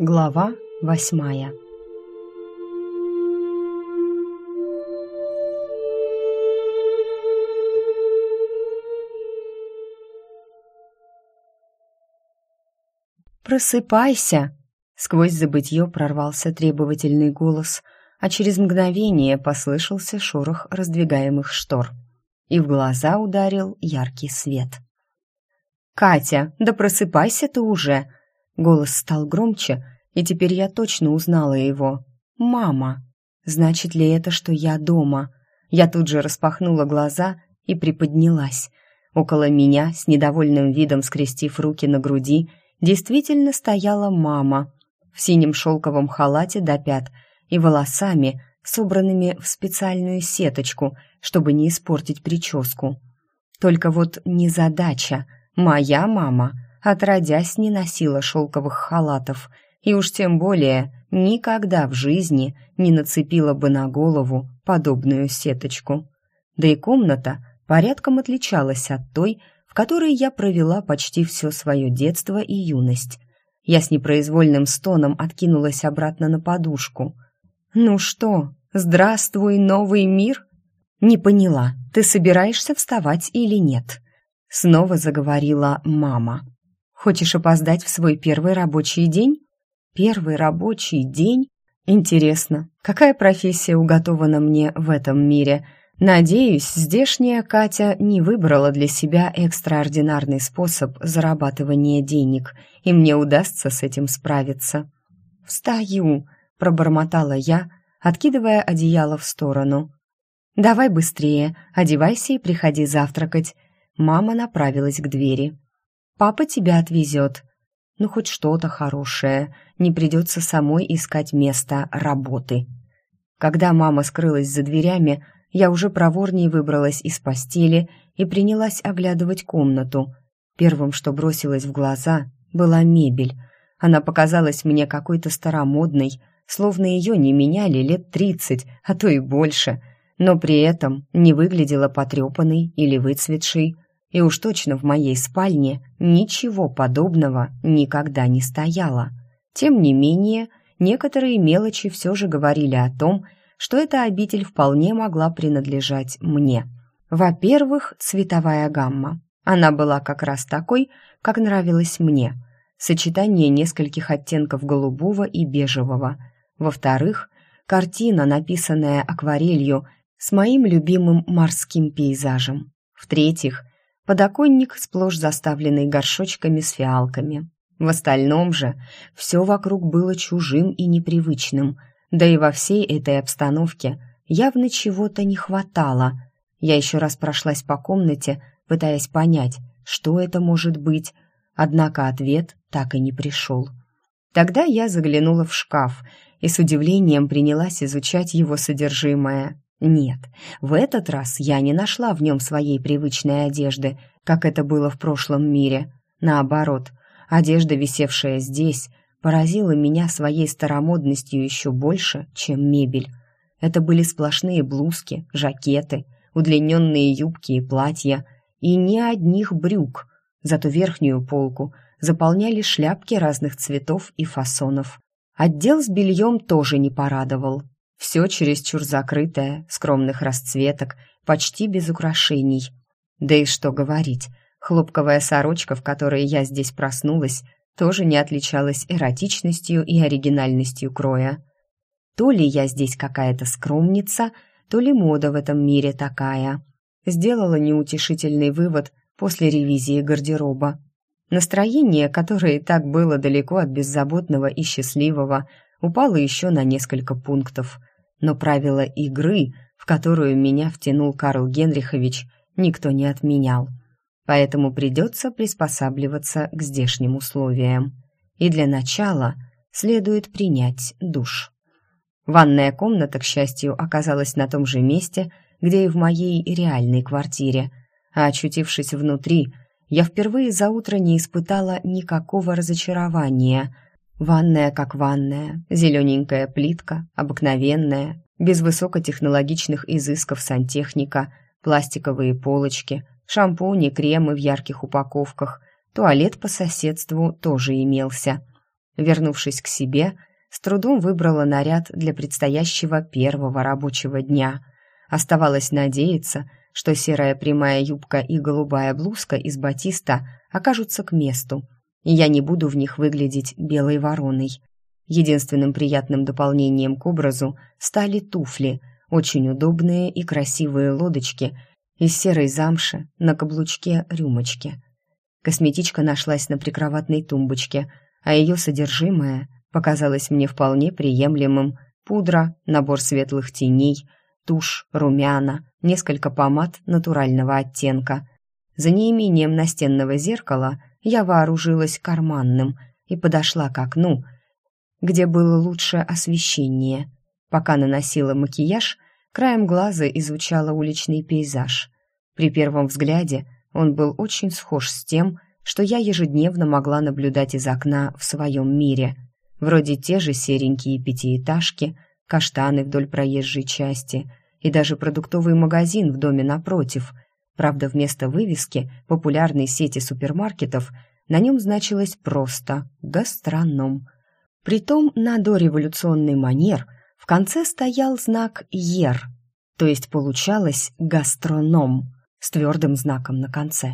Глава восьмая «Просыпайся!» Сквозь забытье прорвался требовательный голос, а через мгновение послышался шорох раздвигаемых штор. И в глаза ударил яркий свет. «Катя, да просыпайся ты уже!» Голос стал громче, и теперь я точно узнала его. «Мама!» Значит ли это, что я дома? Я тут же распахнула глаза и приподнялась. Около меня, с недовольным видом скрестив руки на груди, действительно стояла мама в синем шелковом халате до пят и волосами, собранными в специальную сеточку, чтобы не испортить прическу. Только вот незадача. Моя мама — отродясь не носила шелковых халатов и уж тем более никогда в жизни не нацепила бы на голову подобную сеточку. Да и комната порядком отличалась от той, в которой я провела почти все свое детство и юность. Я с непроизвольным стоном откинулась обратно на подушку. «Ну что, здравствуй, новый мир?» «Не поняла, ты собираешься вставать или нет?» Снова заговорила мама. Хочешь опоздать в свой первый рабочий день? Первый рабочий день? Интересно, какая профессия уготована мне в этом мире? Надеюсь, здешняя Катя не выбрала для себя экстраординарный способ зарабатывания денег, и мне удастся с этим справиться. «Встаю!» — пробормотала я, откидывая одеяло в сторону. «Давай быстрее, одевайся и приходи завтракать». Мама направилась к двери. Папа тебя отвезет. Ну, хоть что-то хорошее. Не придется самой искать место работы. Когда мама скрылась за дверями, я уже проворнее выбралась из постели и принялась оглядывать комнату. Первым, что бросилось в глаза, была мебель. Она показалась мне какой-то старомодной, словно ее не меняли лет тридцать, а то и больше, но при этом не выглядела потрепанной или выцветшей. И уж точно в моей спальне ничего подобного никогда не стояло. Тем не менее, некоторые мелочи все же говорили о том, что эта обитель вполне могла принадлежать мне. Во-первых, цветовая гамма. Она была как раз такой, как нравилась мне. Сочетание нескольких оттенков голубого и бежевого. Во-вторых, картина, написанная акварелью с моим любимым морским пейзажем. В-третьих, подоконник, сплошь заставленный горшочками с фиалками. В остальном же все вокруг было чужим и непривычным, да и во всей этой обстановке явно чего-то не хватало. Я еще раз прошлась по комнате, пытаясь понять, что это может быть, однако ответ так и не пришел. Тогда я заглянула в шкаф и с удивлением принялась изучать его содержимое. Нет, в этот раз я не нашла в нем своей привычной одежды, как это было в прошлом мире. Наоборот, одежда, висевшая здесь, поразила меня своей старомодностью еще больше, чем мебель. Это были сплошные блузки, жакеты, удлиненные юбки и платья, и ни одних брюк. Зато верхнюю полку заполняли шляпки разных цветов и фасонов. Отдел с бельем тоже не порадовал. Все чересчур закрытое, скромных расцветок, почти без украшений. Да и что говорить, хлопковая сорочка, в которой я здесь проснулась, тоже не отличалась эротичностью и оригинальностью кроя. То ли я здесь какая-то скромница, то ли мода в этом мире такая. Сделала неутешительный вывод после ревизии гардероба. Настроение, которое и так было далеко от беззаботного и счастливого, упало еще на несколько пунктов. Но правила игры, в которую меня втянул Карл Генрихович, никто не отменял. Поэтому придется приспосабливаться к здешним условиям. И для начала следует принять душ. Ванная комната, к счастью, оказалась на том же месте, где и в моей реальной квартире, а очутившись внутри, я впервые за утро не испытала никакого разочарования. Ванная как ванная, зелененькая плитка, обыкновенная, без высокотехнологичных изысков сантехника, пластиковые полочки, шампуни, кремы в ярких упаковках, туалет по соседству тоже имелся. Вернувшись к себе, с трудом выбрала наряд для предстоящего первого рабочего дня. Оставалось надеяться, что серая прямая юбка и голубая блузка из батиста окажутся к месту, и я не буду в них выглядеть белой вороной. Единственным приятным дополнением к образу стали туфли, очень удобные и красивые лодочки из серой замши на каблучке рюмочки. Косметичка нашлась на прикроватной тумбочке, а ее содержимое показалось мне вполне приемлемым. Пудра, набор светлых теней, тушь, румяна, несколько помад натурального оттенка. За неимением настенного зеркала я вооружилась карманным и подошла к окну, где было лучшее освещение. Пока наносила макияж, краем глаза изучала уличный пейзаж. При первом взгляде он был очень схож с тем, что я ежедневно могла наблюдать из окна в своем мире. Вроде те же серенькие пятиэтажки, каштаны вдоль проезжей части и даже продуктовый магазин в доме напротив. Правда, вместо вывески популярной сети супермаркетов на нем значилось просто «гастроном». Притом на дореволюционный манер в конце стоял знак «Ер», то есть получалось «гастроном» с твердым знаком на конце.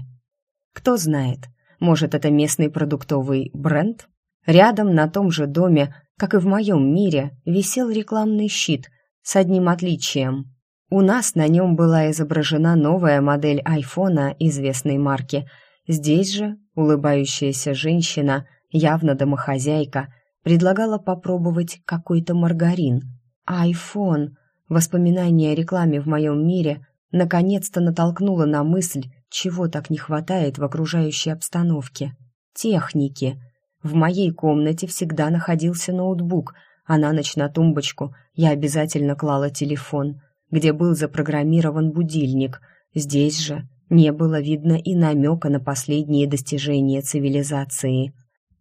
Кто знает, может, это местный продуктовый бренд? Рядом на том же доме, как и в моем мире, висел рекламный щит с одним отличием. У нас на нем была изображена новая модель айфона известной марки. Здесь же улыбающаяся женщина, явно домохозяйка, предлагала попробовать какой-то маргарин. Айфон. Воспоминание о рекламе в моем мире наконец-то натолкнуло на мысль, чего так не хватает в окружающей обстановке. Техники. В моей комнате всегда находился ноутбук, а на ночь на тумбочку я обязательно клала телефон, где был запрограммирован будильник. Здесь же не было видно и намека на последние достижения цивилизации.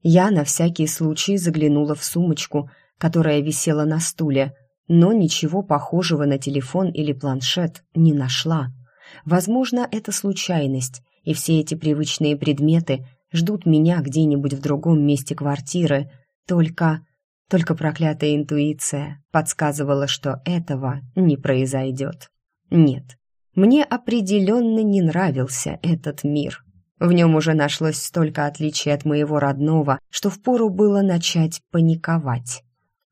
Я на всякий случай заглянула в сумочку, которая висела на стуле, но ничего похожего на телефон или планшет не нашла. Возможно, это случайность, и все эти привычные предметы ждут меня где-нибудь в другом месте квартиры, только... Только проклятая интуиция подсказывала, что этого не произойдет. Нет, мне определенно не нравился этот мир. В нем уже нашлось столько отличий от моего родного, что впору было начать паниковать.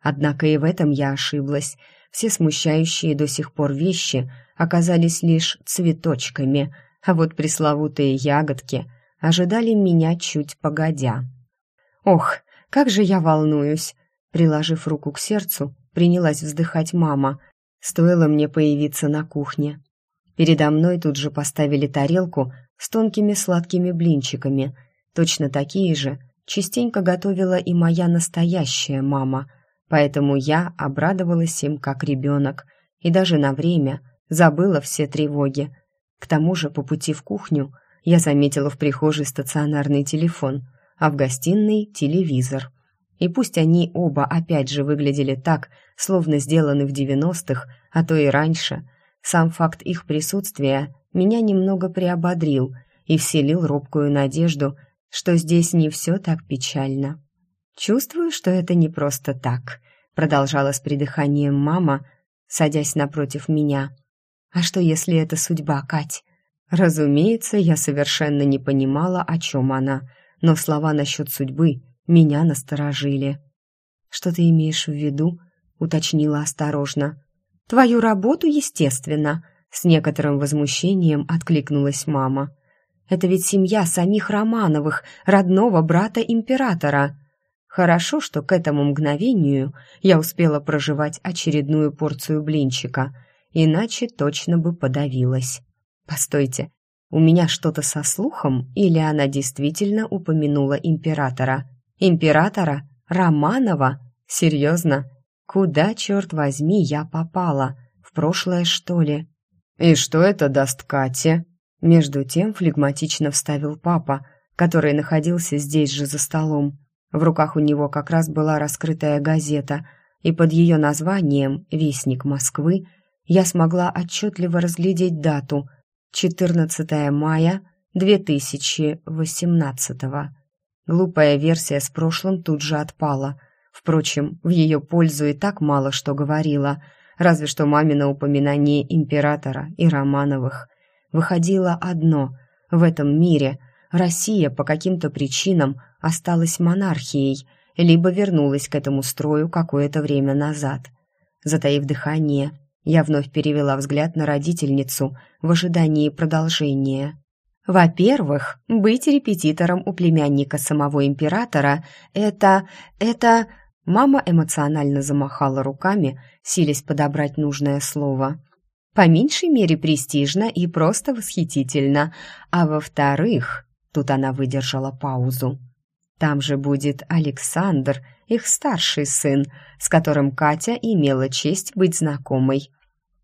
Однако и в этом я ошиблась. Все смущающие до сих пор вещи оказались лишь цветочками, а вот пресловутые ягодки ожидали меня чуть погодя. «Ох, как же я волнуюсь!» Приложив руку к сердцу, принялась вздыхать мама. Стоило мне появиться на кухне. Передо мной тут же поставили тарелку с тонкими сладкими блинчиками. Точно такие же частенько готовила и моя настоящая мама, поэтому я обрадовалась им как ребенок и даже на время забыла все тревоги. К тому же по пути в кухню я заметила в прихожей стационарный телефон, а в гостиной телевизор. И пусть они оба опять же выглядели так, словно сделаны в девяностых, а то и раньше, сам факт их присутствия меня немного приободрил и вселил робкую надежду, что здесь не все так печально. «Чувствую, что это не просто так», — продолжала с придыханием мама, садясь напротив меня. А что, если это судьба, Кать? Разумеется, я совершенно не понимала, о чем она, но слова насчет судьбы меня насторожили. «Что ты имеешь в виду?» — уточнила осторожно. «Твою работу, естественно», — с некоторым возмущением откликнулась мама. «Это ведь семья самих Романовых, родного брата императора». Хорошо, что к этому мгновению я успела проживать очередную порцию блинчика — иначе точно бы подавилась. Постойте, у меня что-то со слухом, или она действительно упомянула императора? Императора? Романова? Серьезно? Куда, черт возьми, я попала? В прошлое, что ли? «И что это даст Кате?» Между тем флегматично вставил папа, который находился здесь же за столом. В руках у него как раз была раскрытая газета, и под ее названием «Вестник Москвы» я смогла отчетливо разглядеть дату — 14 мая 2018 -го. Глупая версия с прошлым тут же отпала. Впрочем, в ее пользу и так мало что говорила, разве что мамино упоминание императора и Романовых. Выходило одно — в этом мире Россия по каким-то причинам осталась монархией, либо вернулась к этому строю какое-то время назад. Затаив дыхание, я вновь перевела взгляд на родительницу в ожидании продолжения. Во-первых, быть репетитором у племянника самого императора — это... это... Мама эмоционально замахала руками, силясь подобрать нужное слово. По меньшей мере престижно и просто восхитительно. А во-вторых, тут она выдержала паузу, там же будет Александр, их старший сын, с которым Катя имела честь быть знакомой.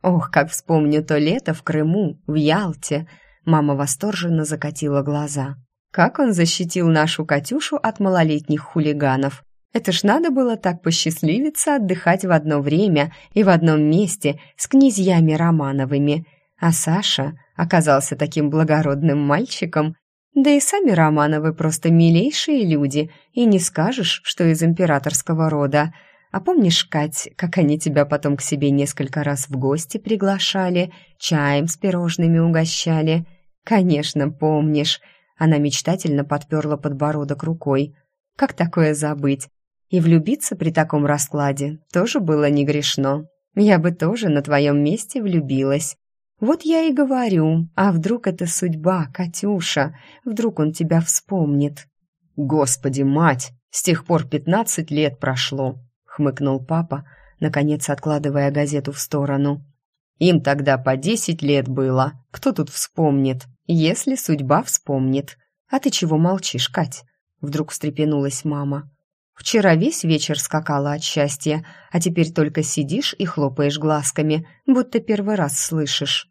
Ох, как вспомню то лето в Крыму, в Ялте. Мама восторженно закатила глаза. Как он защитил нашу Катюшу от малолетних хулиганов. Это ж надо было так посчастливиться отдыхать в одно время и в одном месте с князьями Романовыми. А Саша оказался таким благородным мальчиком, да и сами Романовы просто милейшие люди, и не скажешь, что из императорского рода. А помнишь, Кать, как они тебя потом к себе несколько раз в гости приглашали, чаем с пирожными угощали? Конечно, помнишь. Она мечтательно подперла подбородок рукой. Как такое забыть? И влюбиться при таком раскладе тоже было не грешно. Я бы тоже на твоем месте влюбилась. Вот я и говорю, а вдруг это судьба, Катюша? Вдруг он тебя вспомнит? Господи, мать, с тех пор пятнадцать лет прошло, хмыкнул папа, наконец откладывая газету в сторону. Им тогда по десять лет было. Кто тут вспомнит? Если судьба вспомнит. А ты чего молчишь, Кать? Вдруг встрепенулась мама. Вчера весь вечер скакала от счастья, а теперь только сидишь и хлопаешь глазками, будто первый раз слышишь.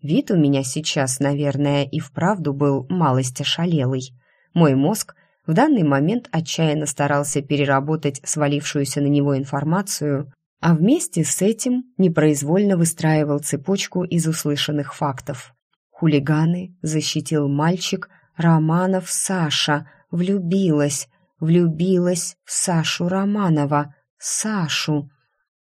Вид у меня сейчас, наверное, и вправду был малость ошалелый. Мой мозг в данный момент отчаянно старался переработать свалившуюся на него информацию, а вместе с этим непроизвольно выстраивал цепочку из услышанных фактов. Хулиганы, защитил мальчик, Романов Саша, влюбилась, влюбилась в Сашу Романова, Сашу.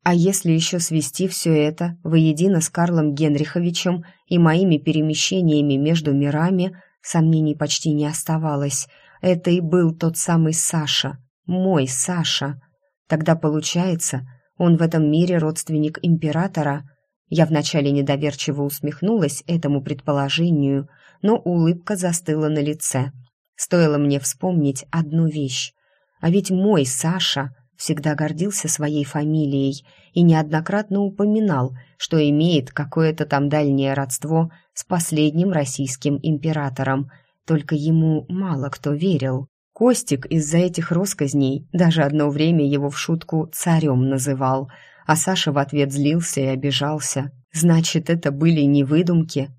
А если еще свести все это воедино с Карлом Генриховичем и моими перемещениями между мирами, сомнений почти не оставалось. Это и был тот самый Саша, мой Саша. Тогда получается, он в этом мире родственник императора. Я вначале недоверчиво усмехнулась этому предположению, но улыбка застыла на лице. Стоило мне вспомнить одну вещь. А ведь мой Саша всегда гордился своей фамилией и неоднократно упоминал, что имеет какое-то там дальнее родство с последним российским императором, только ему мало кто верил. Костик из-за этих росказней даже одно время его в шутку царем называл, а Саша в ответ злился и обижался. Значит, это были не выдумки.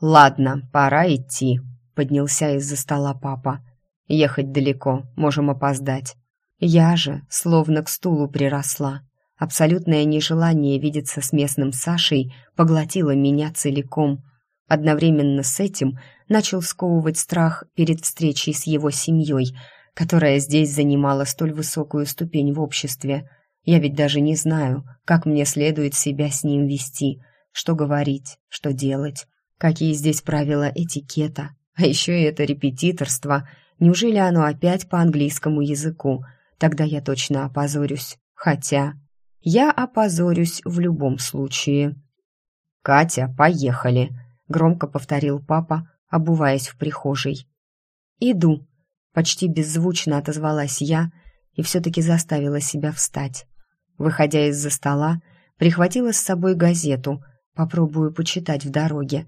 «Ладно, пора идти», — поднялся из-за стола папа. «Ехать далеко, можем опоздать». Я же словно к стулу приросла. Абсолютное нежелание видеться с местным Сашей поглотило меня целиком. Одновременно с этим начал сковывать страх перед встречей с его семьей, которая здесь занимала столь высокую ступень в обществе. Я ведь даже не знаю, как мне следует себя с ним вести, что говорить, что делать, какие здесь правила этикета. А еще и это репетиторство. Неужели оно опять по английскому языку? Тогда я точно опозорюсь. Хотя я опозорюсь в любом случае. «Катя, поехали!» — громко повторил папа, обуваясь в прихожей. «Иду!» — почти беззвучно отозвалась я и все-таки заставила себя встать. Выходя из-за стола, прихватила с собой газету, попробую почитать в дороге.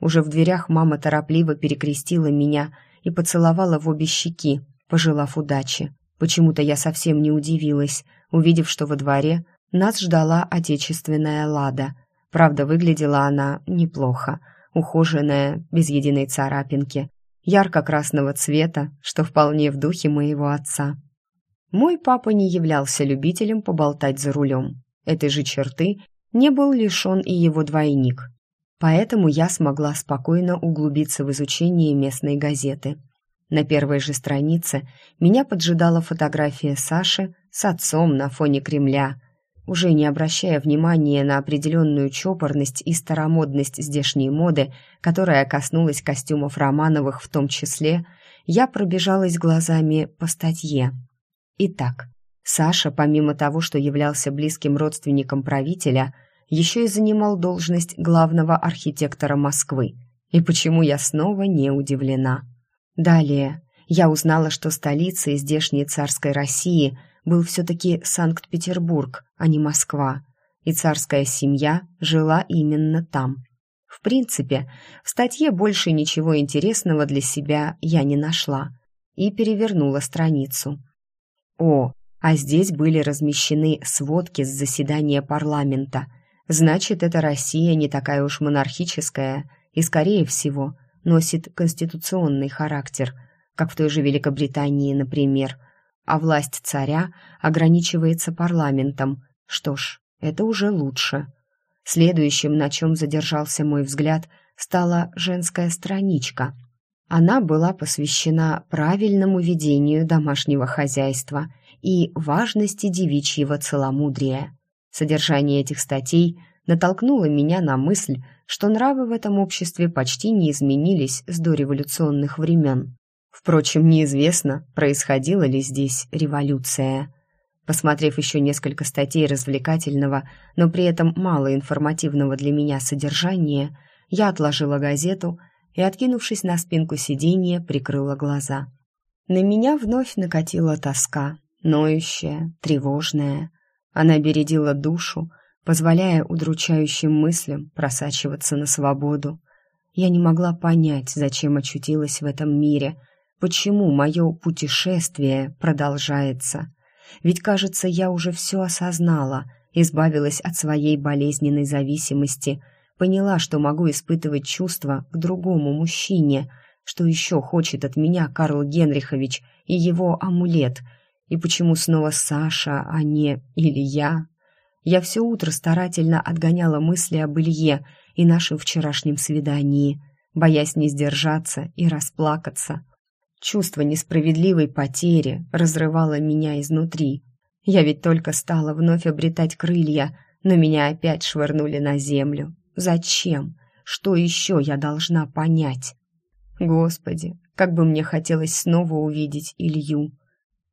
Уже в дверях мама торопливо перекрестила меня и поцеловала в обе щеки, пожелав удачи. Почему-то я совсем не удивилась, увидев, что во дворе нас ждала отечественная лада. Правда, выглядела она неплохо, ухоженная, без единой царапинки, ярко-красного цвета, что вполне в духе моего отца. Мой папа не являлся любителем поболтать за рулем. Этой же черты не был лишен и его двойник. Поэтому я смогла спокойно углубиться в изучение местной газеты. На первой же странице меня поджидала фотография Саши с отцом на фоне Кремля. Уже не обращая внимания на определенную чопорность и старомодность здешней моды, которая коснулась костюмов Романовых в том числе, я пробежалась глазами по статье. Итак, Саша, помимо того, что являлся близким родственником правителя, еще и занимал должность главного архитектора Москвы. И почему я снова не удивлена? Далее я узнала, что столицей здешней царской России был все-таки Санкт-Петербург, а не Москва, и царская семья жила именно там. В принципе, в статье больше ничего интересного для себя я не нашла и перевернула страницу. О, а здесь были размещены сводки с заседания парламента. Значит, эта Россия не такая уж монархическая и, скорее всего, носит конституционный характер, как в той же Великобритании, например, а власть царя ограничивается парламентом. Что ж, это уже лучше. Следующим, на чем задержался мой взгляд, стала женская страничка. Она была посвящена правильному ведению домашнего хозяйства и важности девичьего целомудрия. Содержание этих статей натолкнуло меня на мысль, что нравы в этом обществе почти не изменились с дореволюционных времен. Впрочем, неизвестно, происходила ли здесь революция. Посмотрев еще несколько статей развлекательного, но при этом мало информативного для меня содержания, я отложила газету и, откинувшись на спинку сиденья, прикрыла глаза. На меня вновь накатила тоска, ноющая, тревожная. Она бередила душу, позволяя удручающим мыслям просачиваться на свободу. Я не могла понять, зачем очутилась в этом мире, почему мое путешествие продолжается. Ведь, кажется, я уже все осознала, избавилась от своей болезненной зависимости, поняла, что могу испытывать чувства к другому мужчине, что еще хочет от меня Карл Генрихович и его амулет, и почему снова Саша, а не или я. Я все утро старательно отгоняла мысли об Илье и нашем вчерашнем свидании, боясь не сдержаться и расплакаться. Чувство несправедливой потери разрывало меня изнутри. Я ведь только стала вновь обретать крылья, но меня опять швырнули на землю. Зачем? Что еще я должна понять? Господи, как бы мне хотелось снова увидеть Илью.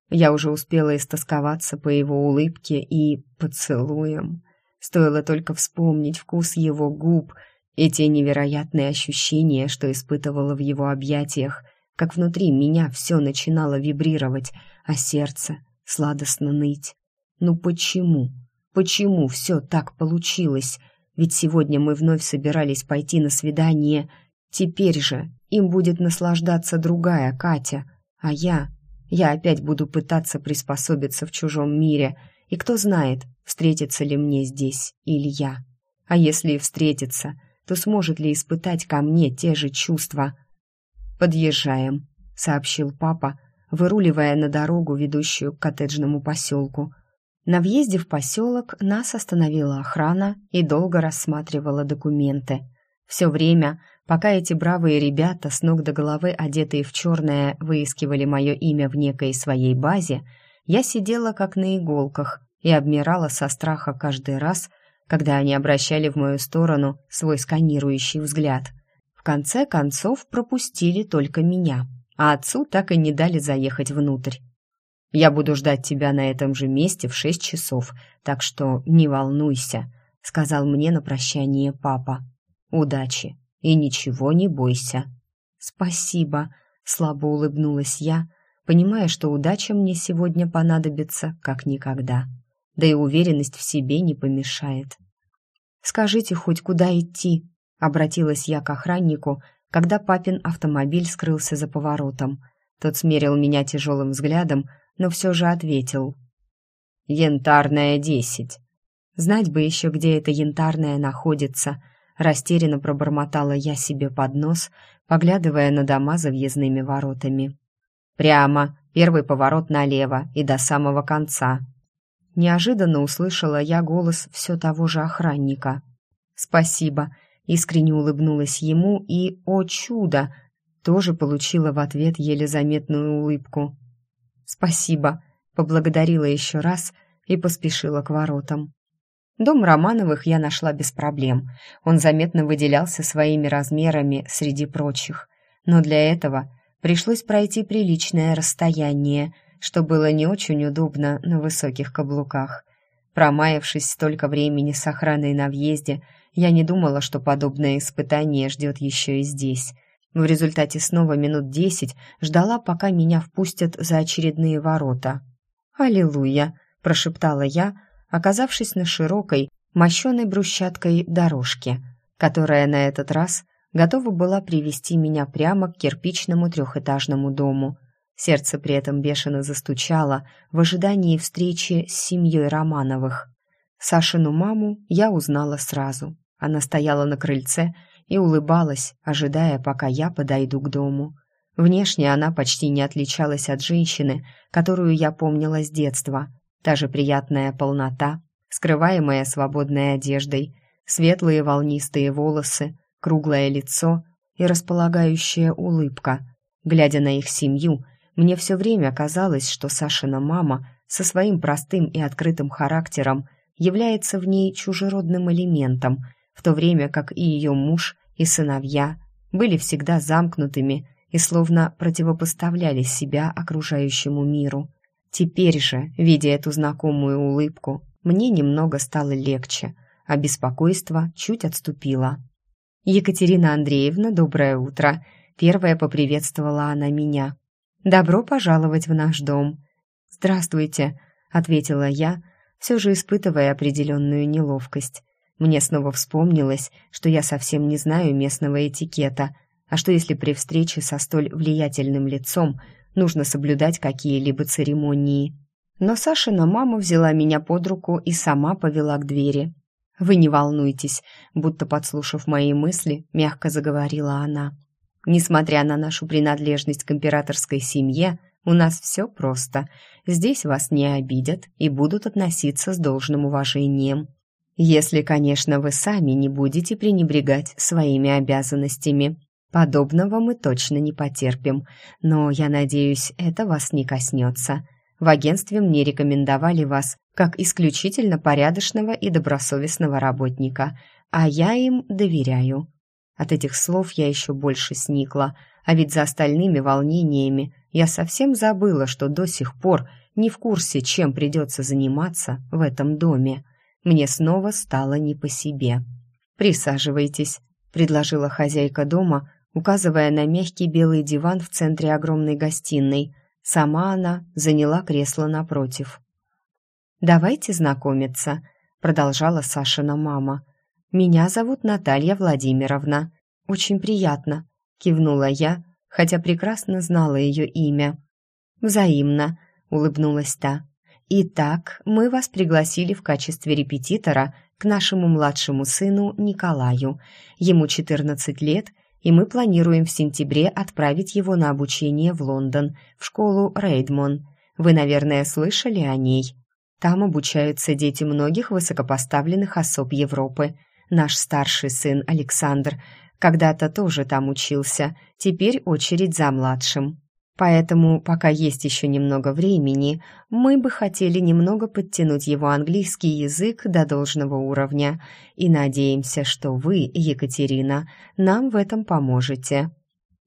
Я уже успела истосковаться по его улыбке и поцелуям. Стоило только вспомнить вкус его губ и те невероятные ощущения, что испытывала в его объятиях, как внутри меня все начинало вибрировать, а сердце сладостно ныть. Ну почему? Почему все так получилось? Ведь сегодня мы вновь собирались пойти на свидание. Теперь же им будет наслаждаться другая Катя, а я я опять буду пытаться приспособиться в чужом мире, и кто знает, встретится ли мне здесь Илья. А если и встретится, то сможет ли испытать ко мне те же чувства? «Подъезжаем», — сообщил папа, выруливая на дорогу, ведущую к коттеджному поселку. На въезде в поселок нас остановила охрана и долго рассматривала документы. Все время Пока эти бравые ребята, с ног до головы одетые в черное, выискивали мое имя в некой своей базе, я сидела как на иголках и обмирала со страха каждый раз, когда они обращали в мою сторону свой сканирующий взгляд. В конце концов пропустили только меня, а отцу так и не дали заехать внутрь. «Я буду ждать тебя на этом же месте в шесть часов, так что не волнуйся», — сказал мне на прощание папа. «Удачи!» и ничего не бойся». «Спасибо», — слабо улыбнулась я, понимая, что удача мне сегодня понадобится как никогда. Да и уверенность в себе не помешает. «Скажите хоть, куда идти?» — обратилась я к охраннику, когда папин автомобиль скрылся за поворотом. Тот смерил меня тяжелым взглядом, но все же ответил. «Янтарная десять». Знать бы еще, где эта янтарная находится — Растерянно пробормотала я себе под нос, поглядывая на дома за въездными воротами. «Прямо, первый поворот налево и до самого конца». Неожиданно услышала я голос все того же охранника. «Спасибо», — искренне улыбнулась ему и, о чудо, тоже получила в ответ еле заметную улыбку. «Спасибо», — поблагодарила еще раз и поспешила к воротам. Дом Романовых я нашла без проблем. Он заметно выделялся своими размерами среди прочих. Но для этого пришлось пройти приличное расстояние, что было не очень удобно на высоких каблуках. Промаявшись столько времени с охраной на въезде, я не думала, что подобное испытание ждет еще и здесь. В результате снова минут десять ждала, пока меня впустят за очередные ворота. «Аллилуйя!» – прошептала я, оказавшись на широкой, мощеной брусчаткой дорожке, которая на этот раз готова была привести меня прямо к кирпичному трехэтажному дому. Сердце при этом бешено застучало в ожидании встречи с семьей Романовых. Сашину маму я узнала сразу. Она стояла на крыльце и улыбалась, ожидая, пока я подойду к дому. Внешне она почти не отличалась от женщины, которую я помнила с детства. Та же приятная полнота, скрываемая свободной одеждой, светлые волнистые волосы, круглое лицо и располагающая улыбка. Глядя на их семью, мне все время казалось, что Сашина мама со своим простым и открытым характером является в ней чужеродным элементом, в то время как и ее муж и сыновья были всегда замкнутыми и словно противопоставляли себя окружающему миру. Теперь же, видя эту знакомую улыбку, мне немного стало легче, а беспокойство чуть отступило. «Екатерина Андреевна, доброе утро!» Первая поприветствовала она меня. «Добро пожаловать в наш дом!» «Здравствуйте!» — ответила я, все же испытывая определенную неловкость. Мне снова вспомнилось, что я совсем не знаю местного этикета, а что если при встрече со столь влиятельным лицом нужно соблюдать какие-либо церемонии. Но Сашина мама взяла меня под руку и сама повела к двери. «Вы не волнуйтесь», будто подслушав мои мысли, мягко заговорила она. «Несмотря на нашу принадлежность к императорской семье, у нас все просто. Здесь вас не обидят и будут относиться с должным уважением. Если, конечно, вы сами не будете пренебрегать своими обязанностями. Подобного мы точно не потерпим, но, я надеюсь, это вас не коснется. В агентстве мне рекомендовали вас как исключительно порядочного и добросовестного работника, а я им доверяю». От этих слов я еще больше сникла, а ведь за остальными волнениями я совсем забыла, что до сих пор не в курсе, чем придется заниматься в этом доме. Мне снова стало не по себе. «Присаживайтесь», — предложила хозяйка дома, указывая на мягкий белый диван в центре огромной гостиной. Сама она заняла кресло напротив. «Давайте знакомиться», — продолжала Сашина мама. «Меня зовут Наталья Владимировна. Очень приятно», — кивнула я, хотя прекрасно знала ее имя. «Взаимно», — улыбнулась та. «Итак, мы вас пригласили в качестве репетитора к нашему младшему сыну Николаю. Ему 14 лет — и мы планируем в сентябре отправить его на обучение в Лондон, в школу Рейдмон. Вы, наверное, слышали о ней. Там обучаются дети многих высокопоставленных особ Европы. Наш старший сын Александр когда-то тоже там учился, теперь очередь за младшим. Поэтому, пока есть еще немного времени, мы бы хотели немного подтянуть его английский язык до должного уровня и надеемся, что вы, Екатерина, нам в этом поможете.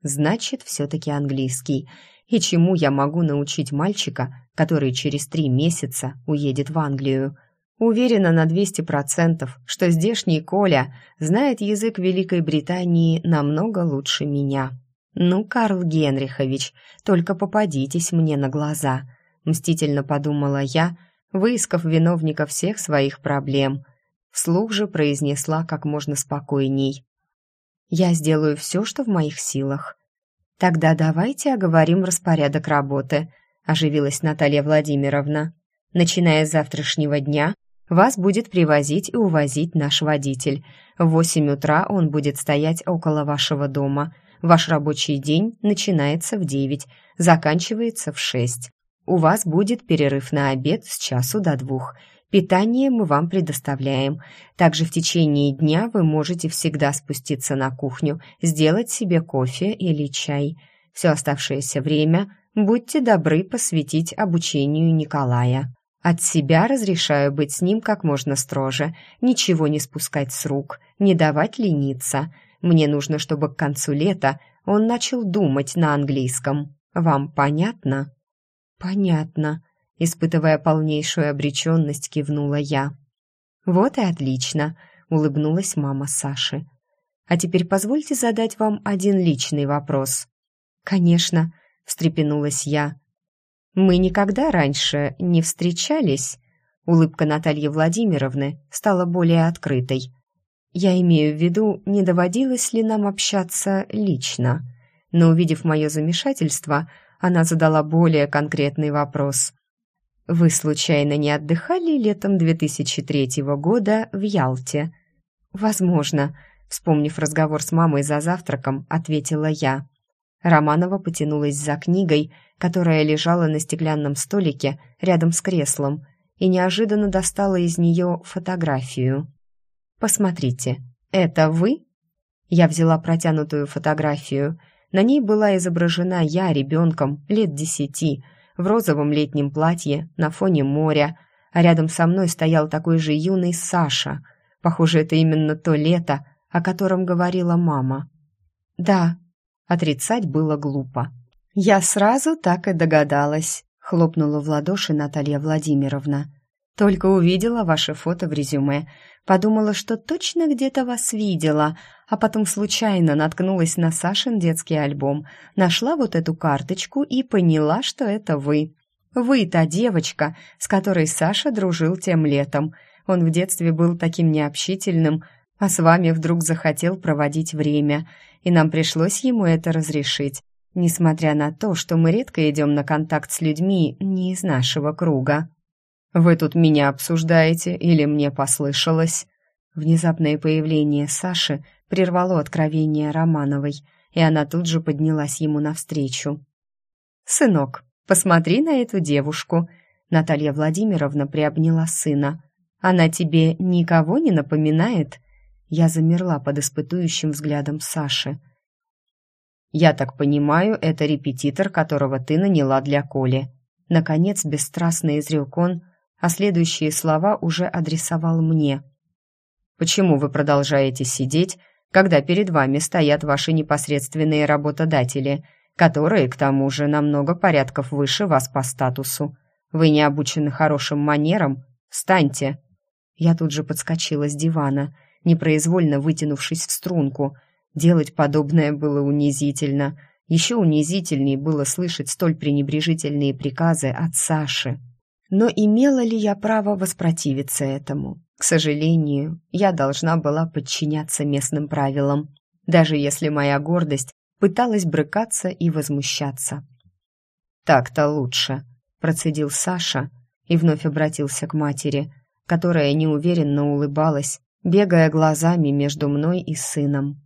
Значит, все-таки английский. И чему я могу научить мальчика, который через три месяца уедет в Англию? Уверена на 200%, что здешний Коля знает язык Великой Британии намного лучше меня. «Ну, Карл Генрихович, только попадитесь мне на глаза», — мстительно подумала я, выискав виновника всех своих проблем. Вслух же произнесла как можно спокойней. «Я сделаю все, что в моих силах». «Тогда давайте оговорим распорядок работы», — оживилась Наталья Владимировна. «Начиная с завтрашнего дня вас будет привозить и увозить наш водитель. В восемь утра он будет стоять около вашего дома». Ваш рабочий день начинается в девять, заканчивается в шесть. У вас будет перерыв на обед с часу до двух. Питание мы вам предоставляем. Также в течение дня вы можете всегда спуститься на кухню, сделать себе кофе или чай. Все оставшееся время будьте добры посвятить обучению Николая. От себя разрешаю быть с ним как можно строже, ничего не спускать с рук, не давать лениться. Мне нужно, чтобы к концу лета он начал думать на английском. Вам понятно? Понятно, испытывая полнейшую обреченность, кивнула я. Вот и отлично, улыбнулась мама Саши. А теперь позвольте задать вам один личный вопрос. Конечно, встрепенулась я. Мы никогда раньше не встречались. Улыбка Натальи Владимировны стала более открытой. Я имею в виду, не доводилось ли нам общаться лично. Но увидев мое замешательство, она задала более конкретный вопрос. «Вы случайно не отдыхали летом 2003 года в Ялте?» «Возможно», — вспомнив разговор с мамой за завтраком, ответила я. Романова потянулась за книгой, которая лежала на стеклянном столике рядом с креслом, и неожиданно достала из нее фотографию. «Посмотрите, это вы?» Я взяла протянутую фотографию. На ней была изображена я ребенком, лет десяти, в розовом летнем платье, на фоне моря, а рядом со мной стоял такой же юный Саша. Похоже, это именно то лето, о котором говорила мама. «Да», отрицать было глупо. «Я сразу так и догадалась», — хлопнула в ладоши Наталья Владимировна. Только увидела ваше фото в резюме, подумала, что точно где-то вас видела, а потом случайно наткнулась на Сашин детский альбом, нашла вот эту карточку и поняла, что это вы. Вы та девочка, с которой Саша дружил тем летом. Он в детстве был таким необщительным, а с вами вдруг захотел проводить время, и нам пришлось ему это разрешить, несмотря на то, что мы редко идем на контакт с людьми не из нашего круга. «Вы тут меня обсуждаете или мне послышалось?» Внезапное появление Саши прервало откровение Романовой, и она тут же поднялась ему навстречу. «Сынок, посмотри на эту девушку!» Наталья Владимировна приобняла сына. «Она тебе никого не напоминает?» Я замерла под испытующим взглядом Саши. «Я так понимаю, это репетитор, которого ты наняла для Коли». Наконец, бесстрастно изрек он, а следующие слова уже адресовал мне. «Почему вы продолжаете сидеть, когда перед вами стоят ваши непосредственные работодатели, которые, к тому же, намного порядков выше вас по статусу? Вы не обучены хорошим манерам? Встаньте!» Я тут же подскочила с дивана, непроизвольно вытянувшись в струнку. Делать подобное было унизительно. Еще унизительнее было слышать столь пренебрежительные приказы от Саши. Но имела ли я право воспротивиться этому? К сожалению, я должна была подчиняться местным правилам, даже если моя гордость пыталась брыкаться и возмущаться. «Так-то лучше», — процедил Саша и вновь обратился к матери, которая неуверенно улыбалась, бегая глазами между мной и сыном.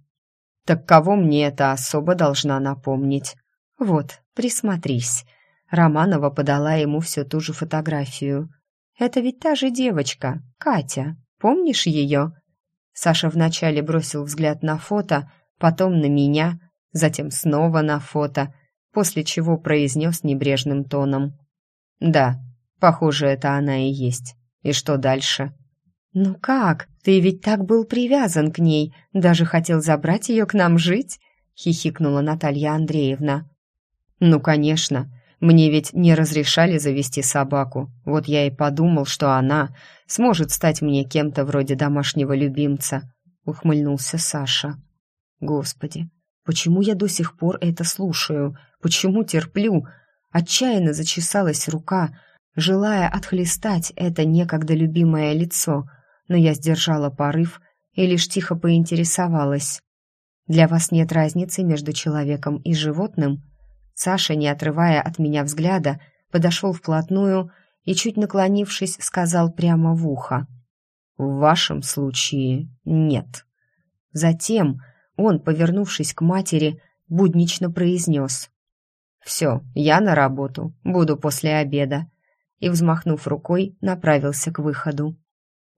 «Так кого мне это особо должна напомнить? Вот, присмотрись». Романова подала ему всю ту же фотографию. «Это ведь та же девочка, Катя. Помнишь ее?» Саша вначале бросил взгляд на фото, потом на меня, затем снова на фото, после чего произнес небрежным тоном. «Да, похоже, это она и есть. И что дальше?» «Ну как? Ты ведь так был привязан к ней, даже хотел забрать ее к нам жить?» — хихикнула Наталья Андреевна. «Ну, конечно. Мне ведь не разрешали завести собаку. Вот я и подумал, что она сможет стать мне кем-то вроде домашнего любимца», — ухмыльнулся Саша. «Господи, почему я до сих пор это слушаю? Почему терплю?» Отчаянно зачесалась рука, желая отхлестать это некогда любимое лицо, но я сдержала порыв и лишь тихо поинтересовалась. «Для вас нет разницы между человеком и животным?» Саша, не отрывая от меня взгляда, подошел вплотную и, чуть наклонившись, сказал прямо в ухо. «В вашем случае нет». Затем он, повернувшись к матери, буднично произнес. «Все, я на работу, буду после обеда». и, взмахнув рукой, направился к выходу.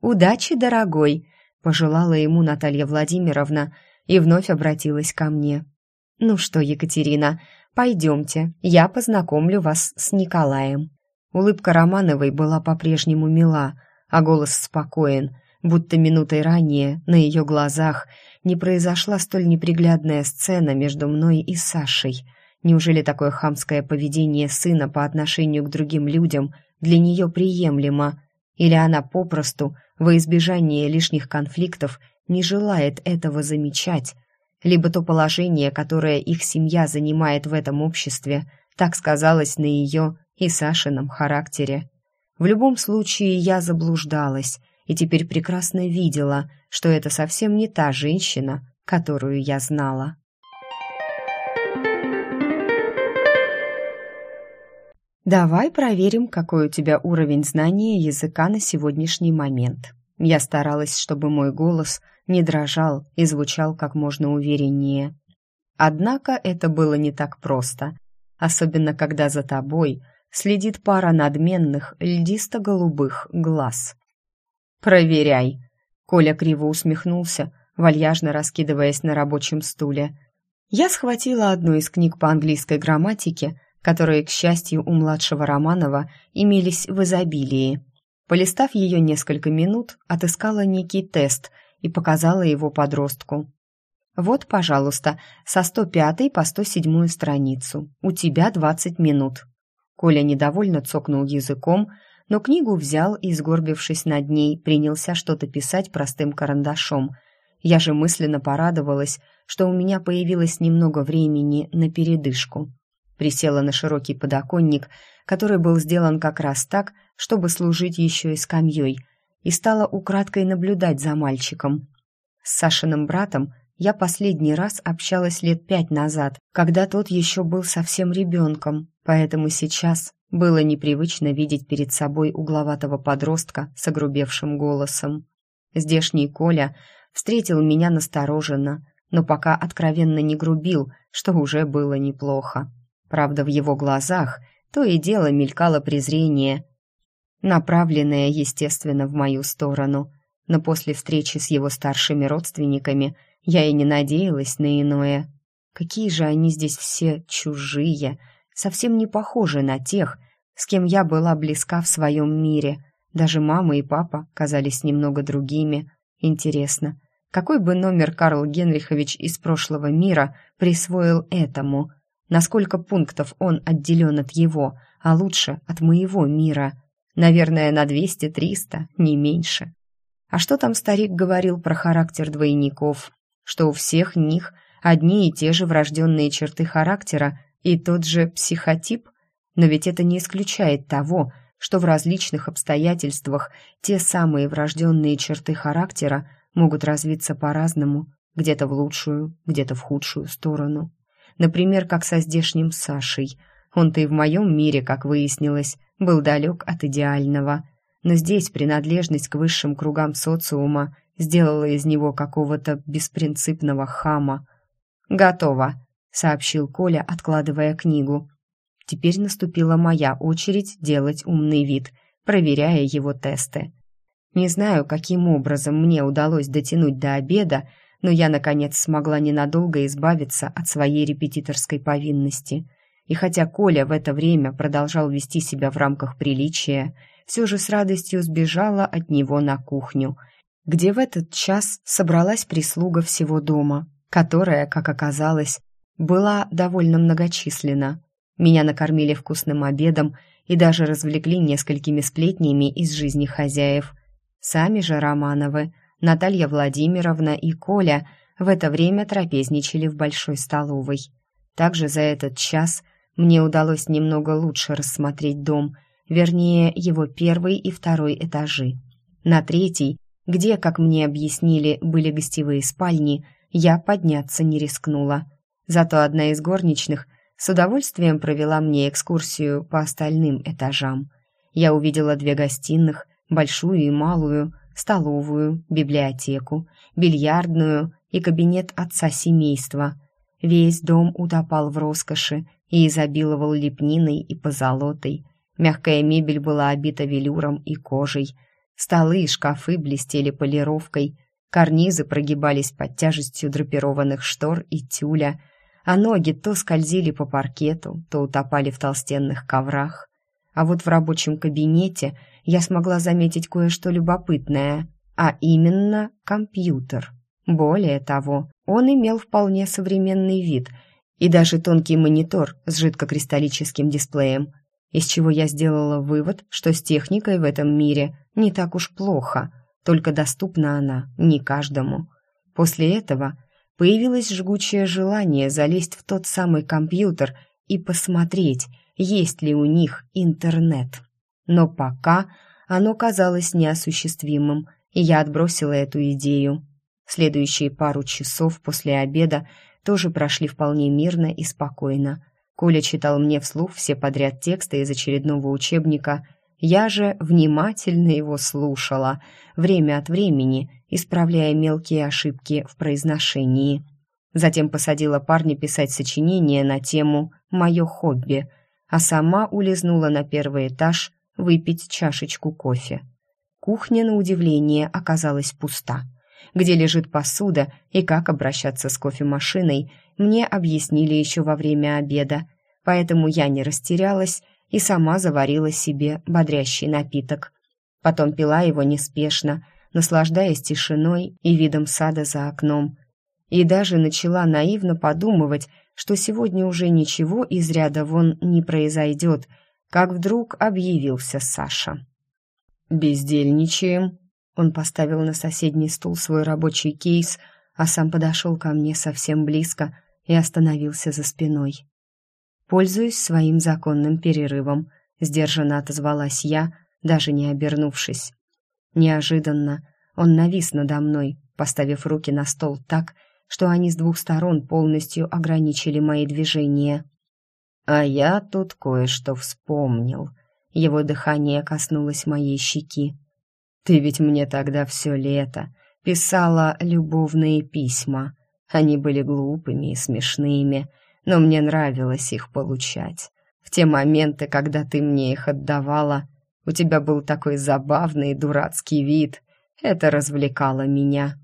«Удачи, дорогой!» — пожелала ему Наталья Владимировна и вновь обратилась ко мне. «Ну что, Екатерина, пойдемте, я познакомлю вас с Николаем». Улыбка Романовой была по-прежнему мила, а голос спокоен, будто минутой ранее на ее глазах не произошла столь неприглядная сцена между мной и Сашей. Неужели такое хамское поведение сына по отношению к другим людям для нее приемлемо? Или она попросту, во избежание лишних конфликтов, не желает этого замечать? Либо то положение, которое их семья занимает в этом обществе, так сказалось на ее и Сашином характере. В любом случае я заблуждалась и теперь прекрасно видела, что это совсем не та женщина, которую я знала. «Давай проверим, какой у тебя уровень знания языка на сегодняшний момент». Я старалась, чтобы мой голос не дрожал и звучал как можно увереннее. Однако это было не так просто, особенно когда за тобой следит пара надменных льдисто-голубых глаз. «Проверяй!» Коля криво усмехнулся, вальяжно раскидываясь на рабочем стуле. Я схватила одну из книг по английской грамматике, которые, к счастью, у младшего Романова имелись в изобилии. Полистав ее несколько минут, отыскала некий тест и показала его подростку. «Вот, пожалуйста, со 105 по 107 страницу. У тебя 20 минут». Коля недовольно цокнул языком, но книгу взял и, сгорбившись над ней, принялся что-то писать простым карандашом. Я же мысленно порадовалась, что у меня появилось немного времени на передышку. Присела на широкий подоконник, который был сделан как раз так, чтобы служить еще и скамьей, и стала украдкой наблюдать за мальчиком. С Сашиным братом я последний раз общалась лет пять назад, когда тот еще был совсем ребенком, поэтому сейчас было непривычно видеть перед собой угловатого подростка с огрубевшим голосом. Здешний Коля встретил меня настороженно, но пока откровенно не грубил, что уже было неплохо. Правда, в его глазах то и дело мелькало презрение, направленное, естественно, в мою сторону. Но после встречи с его старшими родственниками я и не надеялась на иное. Какие же они здесь все чужие, совсем не похожи на тех, с кем я была близка в своем мире. Даже мама и папа казались немного другими. Интересно, какой бы номер Карл Генрихович из прошлого мира присвоил этому? На сколько пунктов он отделен от его, а лучше от моего мира? Наверное, на 200-300, не меньше. А что там старик говорил про характер двойников? Что у всех них одни и те же врожденные черты характера и тот же психотип? Но ведь это не исключает того, что в различных обстоятельствах те самые врожденные черты характера могут развиться по-разному, где-то в лучшую, где-то в худшую сторону. Например, как со здешним Сашей. Он-то и в моем мире, как выяснилось, был далек от идеального. Но здесь принадлежность к высшим кругам социума сделала из него какого-то беспринципного хама. «Готово», — сообщил Коля, откладывая книгу. Теперь наступила моя очередь делать умный вид, проверяя его тесты. Не знаю, каким образом мне удалось дотянуть до обеда, но я, наконец, смогла ненадолго избавиться от своей репетиторской повинности. И хотя Коля в это время продолжал вести себя в рамках приличия, все же с радостью сбежала от него на кухню, где в этот час собралась прислуга всего дома, которая, как оказалось, была довольно многочисленна. Меня накормили вкусным обедом и даже развлекли несколькими сплетнями из жизни хозяев. Сами же Романовы, Наталья Владимировна и Коля в это время трапезничали в большой столовой. Также за этот час мне удалось немного лучше рассмотреть дом, вернее, его первый и второй этажи. На третий, где, как мне объяснили, были гостевые спальни, я подняться не рискнула. Зато одна из горничных с удовольствием провела мне экскурсию по остальным этажам. Я увидела две гостиных, большую и малую, столовую, библиотеку, бильярдную и кабинет отца семейства. Весь дом утопал в роскоши и изобиловал лепниной и позолотой. Мягкая мебель была обита велюром и кожей. Столы и шкафы блестели полировкой. Карнизы прогибались под тяжестью драпированных штор и тюля, а ноги то скользили по паркету, то утопали в толстенных коврах. А вот в рабочем кабинете я смогла заметить кое-что любопытное, а именно компьютер. Более того, он имел вполне современный вид и даже тонкий монитор с жидкокристаллическим дисплеем, из чего я сделала вывод, что с техникой в этом мире не так уж плохо, только доступна она не каждому. После этого появилось жгучее желание залезть в тот самый компьютер и посмотреть, есть ли у них интернет. Но пока оно казалось неосуществимым, и я отбросила эту идею. Следующие пару часов после обеда тоже прошли вполне мирно и спокойно. Коля читал мне вслух все подряд тексты из очередного учебника. Я же внимательно его слушала, время от времени исправляя мелкие ошибки в произношении. Затем посадила парня писать сочинение на тему «Мое хобби», а сама улизнула на первый этаж выпить чашечку кофе. Кухня, на удивление, оказалась пуста. Где лежит посуда и как обращаться с кофемашиной, мне объяснили еще во время обеда, поэтому я не растерялась и сама заварила себе бодрящий напиток. Потом пила его неспешно, наслаждаясь тишиной и видом сада за окном. И даже начала наивно подумывать, что сегодня уже ничего из ряда вон не произойдет, как вдруг объявился Саша. «Бездельничаем», он поставил на соседний стул свой рабочий кейс, а сам подошел ко мне совсем близко и остановился за спиной. Пользуясь своим законным перерывом, сдержанно отозвалась я, даже не обернувшись. Неожиданно он навис надо мной, поставив руки на стол так, что они с двух сторон полностью ограничили мои движения. А я тут кое-что вспомнил. Его дыхание коснулось моей щеки. Ты ведь мне тогда все лето писала любовные письма. Они были глупыми и смешными, но мне нравилось их получать. В те моменты, когда ты мне их отдавала, у тебя был такой забавный дурацкий вид. Это развлекало меня.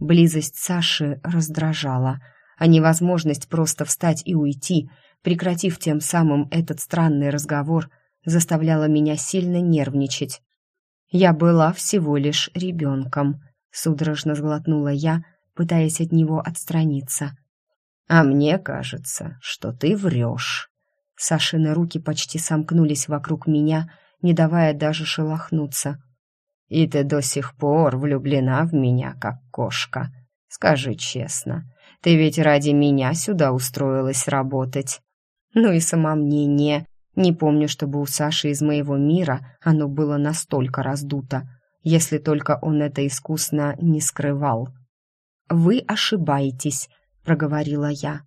Близость Саши раздражала, а невозможность просто встать и уйти, прекратив тем самым этот странный разговор, заставляла меня сильно нервничать. Я была всего лишь ребенком, судорожно сглотнула я, пытаясь от него отстраниться. А мне кажется, что ты врешь. Сашины руки почти сомкнулись вокруг меня, не давая даже шелохнуться. И ты до сих пор влюблена в меня, как кошка. Скажи честно, ты ведь ради меня сюда устроилась работать. Ну и самомнение, не помню, чтобы у Саши из моего мира оно было настолько раздуто, если только он это искусно не скрывал. «Вы ошибаетесь», — проговорила я.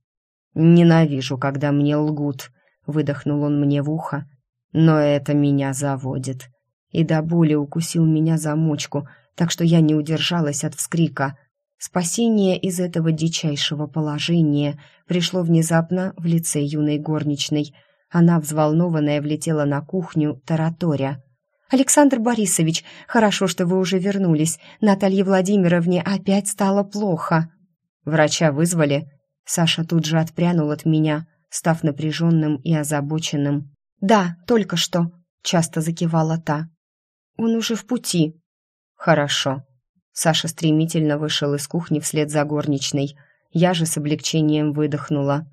«Ненавижу, когда мне лгут», — выдохнул он мне в ухо. «Но это меня заводит». И до боли укусил меня за мочку, так что я не удержалась от вскрика. Спасение из этого дичайшего положения пришло внезапно в лице юной горничной — она, взволнованная, влетела на кухню, тараторя. «Александр Борисович, хорошо, что вы уже вернулись. Наталье Владимировне опять стало плохо». «Врача вызвали?» Саша тут же отпрянул от меня, став напряженным и озабоченным. «Да, только что», — часто закивала та. «Он уже в пути». «Хорошо». Саша стремительно вышел из кухни вслед за горничной. Я же с облегчением выдохнула.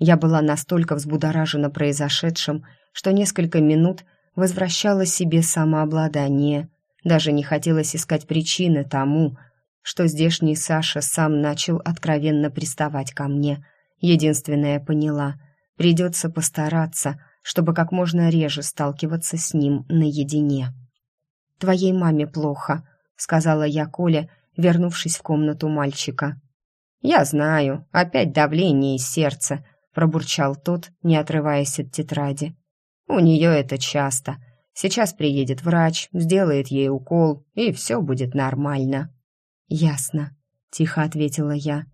Я была настолько взбудоражена произошедшим, что несколько минут возвращала себе самообладание. Даже не хотелось искать причины тому, что здешний Саша сам начал откровенно приставать ко мне. Единственное поняла — придется постараться, чтобы как можно реже сталкиваться с ним наедине. «Твоей маме плохо», — сказала я Коле, вернувшись в комнату мальчика. «Я знаю, опять давление из сердца», пробурчал тот, не отрываясь от тетради. У нее это часто. Сейчас приедет врач, сделает ей укол, и все будет нормально. Ясно, тихо ответила я.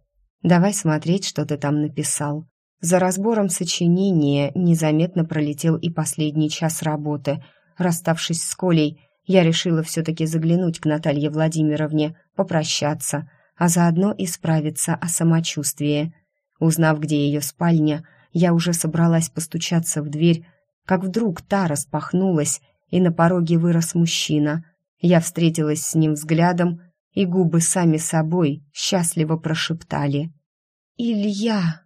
Давай смотреть, что ты там написал. За разбором сочинения незаметно пролетел и последний час работы. Расставшись с Колей, я решила все-таки заглянуть к Наталье Владимировне, попрощаться, а заодно исправиться о самочувствии. Узнав, где ее спальня, я уже собралась постучаться в дверь, как вдруг та распахнулась, и на пороге вырос мужчина. Я встретилась с ним взглядом, и губы сами собой счастливо прошептали. «Илья!»